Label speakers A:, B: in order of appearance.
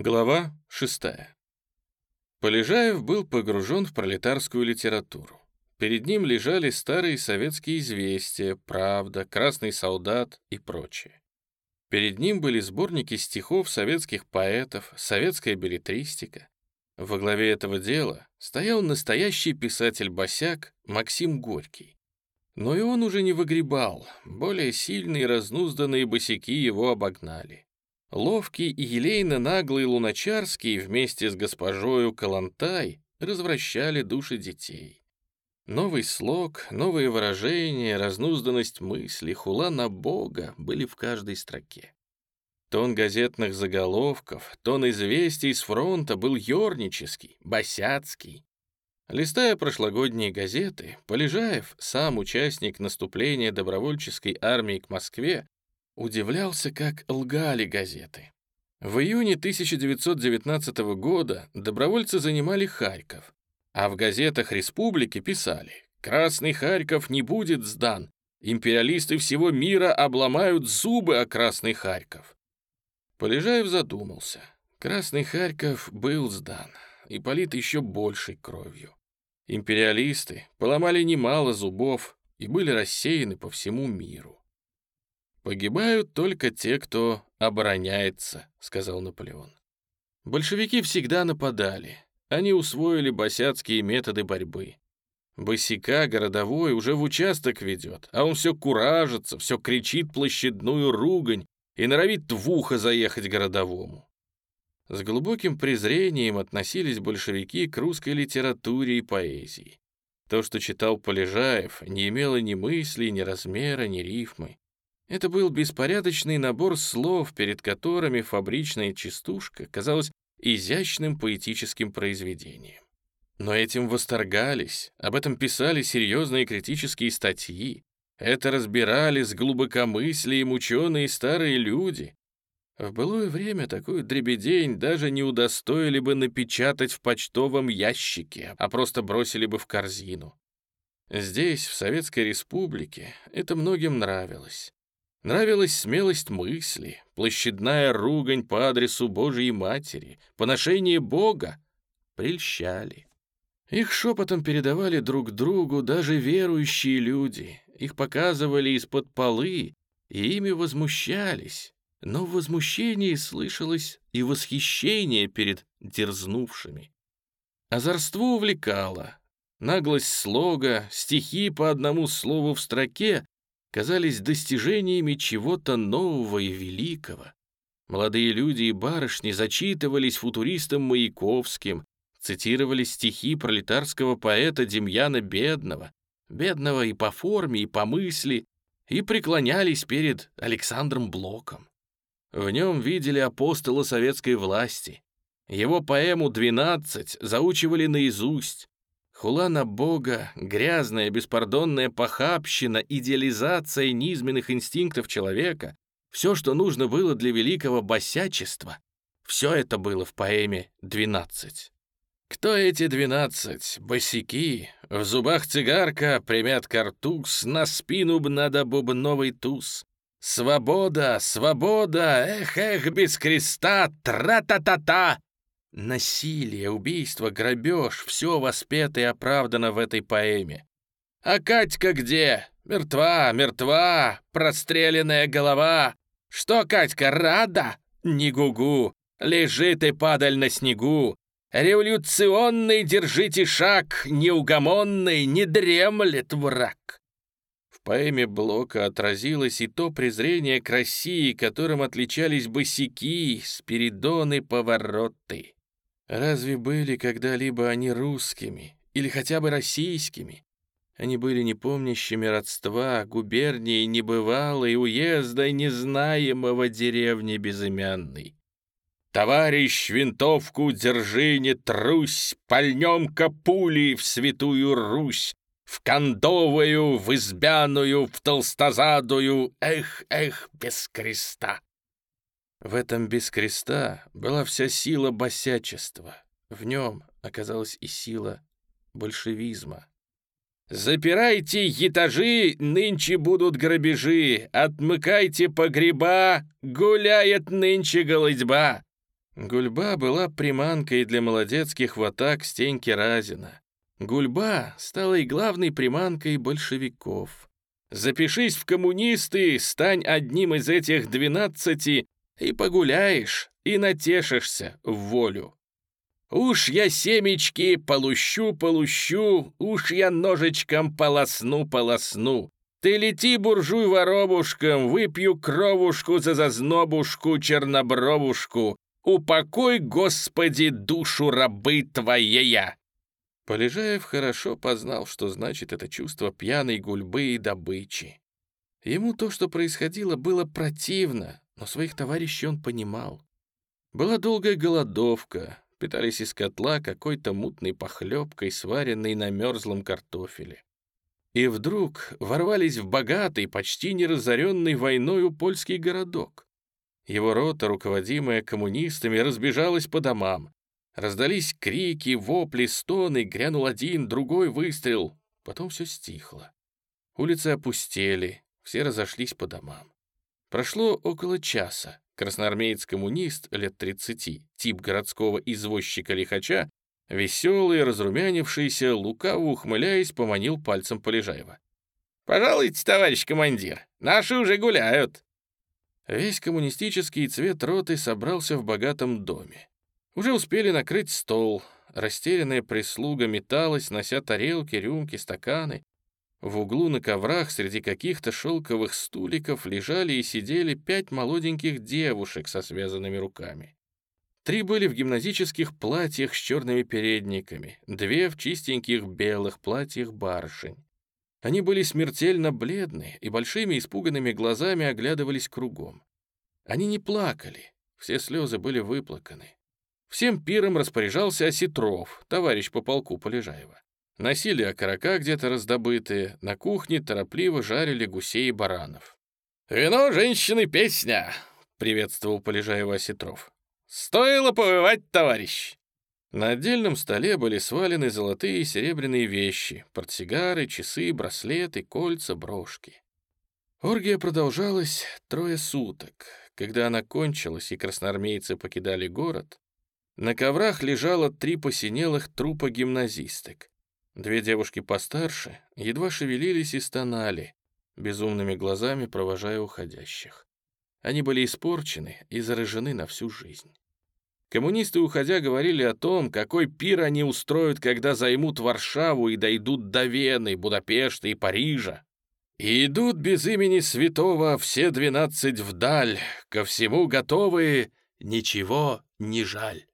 A: Глава 6. Полежаев был погружен в пролетарскую литературу. Перед ним лежали старые советские известия, «Правда», «Красный солдат» и прочее. Перед ним были сборники стихов советских поэтов, советская билетристика. Во главе этого дела стоял настоящий писатель-босяк Максим Горький. Но и он уже не выгребал, более сильные разнузданные босяки его обогнали. Ловкий и елейно-наглый Луначарский вместе с госпожою Калантай развращали души детей. Новый слог, новые выражения, разнузданность мысли, хула на Бога были в каждой строке. Тон газетных заголовков, тон известий с фронта был ёрнический, босяцкий. Листая прошлогодние газеты, Полежаев, сам участник наступления добровольческой армии к Москве, Удивлялся, как лгали газеты. В июне 1919 года добровольцы занимали Харьков, а в газетах республики писали «Красный Харьков не будет сдан, империалисты всего мира обломают зубы о Красный Харьков». Полежаев задумался. Красный Харьков был сдан, и полит еще большей кровью. Империалисты поломали немало зубов и были рассеяны по всему миру. «Погибают только те, кто обороняется», — сказал Наполеон. Большевики всегда нападали. Они усвоили босяцкие методы борьбы. Босика городовой уже в участок ведет, а он все куражится, все кричит площадную ругань и норовит в ухо заехать городовому. С глубоким презрением относились большевики к русской литературе и поэзии. То, что читал Полежаев, не имело ни мысли, ни размера, ни рифмы. Это был беспорядочный набор слов, перед которыми фабричная частушка казалась изящным поэтическим произведением. Но этим восторгались, об этом писали серьезные критические статьи, это разбирали с глубокомыслием ученые старые люди. В былое время такую дребедень даже не удостоили бы напечатать в почтовом ящике, а просто бросили бы в корзину. Здесь, в Советской Республике, это многим нравилось. Нравилась смелость мысли, площадная ругань по адресу Божьей Матери, поношение Бога. Прельщали. Их шепотом передавали друг другу даже верующие люди. Их показывали из-под полы, и ими возмущались. Но в возмущении слышалось и восхищение перед дерзнувшими. Озорство увлекало. Наглость слога, стихи по одному слову в строке казались достижениями чего-то нового и великого. Молодые люди и барышни зачитывались футуристом Маяковским, цитировали стихи пролетарского поэта Демьяна Бедного, бедного и по форме, и по мысли, и преклонялись перед Александром Блоком. В нем видели апостола советской власти. Его поэму «Двенадцать» заучивали наизусть, Хула на Бога, грязная, беспардонная похабщина, идеализация низменных инстинктов человека, все, что нужно было для великого босячества, все это было в поэме «Двенадцать». Кто эти двенадцать? Босяки. В зубах цигарка, примят картуз, на спину б надо бубновый туз. Свобода, свобода, эх, эх, без креста, тра-та-та-та! Насилие, убийство, грабеж — все воспето и оправдано в этой поэме. А Катька где? Мертва, мертва, простреленная голова. Что, Катька, рада? Не гугу. Лежит и падаль на снегу. Революционный держите шаг, неугомонный, не дремлет враг. В поэме Блока отразилось и то презрение к России, которым отличались босяки, спиридоны, повороты. Разве были когда-либо они русскими или хотя бы российскими? Они были не помнящими родства, губернии небывалой, уезда незнаемого деревни безымянной. «Товарищ, винтовку держи, не трусь, пальнем-ка в святую Русь, в кондовую, в избяную, в толстозадую, эх, эх, без креста!» В этом без креста была вся сила босячества. В нем оказалась и сила большевизма. «Запирайте этажи, нынче будут грабежи, отмыкайте погреба, гуляет нынче голодьба!» Гульба была приманкой для молодецких в атак Стеньки Разина. Гульба стала и главной приманкой большевиков. Запишись в коммунисты, стань одним из этих двенадцати и погуляешь, и натешишься в волю. Уж я семечки полущу-полущу, уж я ножичком полосну-полосну. Ты лети, буржуй, воробушком, выпью кровушку за зазнобушку, чернобровушку. Упокой, Господи, душу рабы твоея!» Полежаев хорошо познал, что значит это чувство пьяной гульбы и добычи. Ему то, что происходило, было противно, но своих товарищей он понимал. Была долгая голодовка, питались из котла какой-то мутной похлебкой, сваренной на мерзлом картофеле. И вдруг ворвались в богатый, почти не разоренный войною польский городок. Его рота, руководимая коммунистами, разбежалась по домам. Раздались крики, вопли, стоны, грянул один, другой выстрел. Потом все стихло. Улицы опустели, все разошлись по домам. Прошло около часа. Красноармеец-коммунист лет 30, тип городского извозчика-лихача, веселый, разрумянившийся, лукаво ухмыляясь, поманил пальцем Полежаева. «Пожалуйте, товарищ командир, наши уже гуляют». Весь коммунистический цвет роты собрался в богатом доме. Уже успели накрыть стол. Растерянная прислуга металась, нося тарелки, рюмки, стаканы. В углу на коврах среди каких-то шелковых стуликов лежали и сидели пять молоденьких девушек со связанными руками. Три были в гимназических платьях с черными передниками, две в чистеньких белых платьях барышень. Они были смертельно бледны и большими испуганными глазами оглядывались кругом. Они не плакали, все слезы были выплаканы. Всем пиром распоряжался Осетров, товарищ по полку Полежаева. Носили окорока где-то раздобытые, на кухне торопливо жарили гусей и баранов. «Вино, женщины, песня!» — приветствовал Полежаева Осетров. «Стоило повывать, товарищ!» На отдельном столе были свалены золотые и серебряные вещи, портсигары, часы, браслеты, кольца, брошки. Оргия продолжалась трое суток. Когда она кончилась и красноармейцы покидали город, на коврах лежало три посинелых трупа гимназисток. Две девушки постарше едва шевелились и стонали, безумными глазами провожая уходящих. Они были испорчены и заражены на всю жизнь. Коммунисты, уходя, говорили о том, какой пир они устроят, когда займут Варшаву и дойдут до Вены, Будапешта и Парижа. И идут без имени святого все двенадцать вдаль, ко всему готовые, ничего не жаль.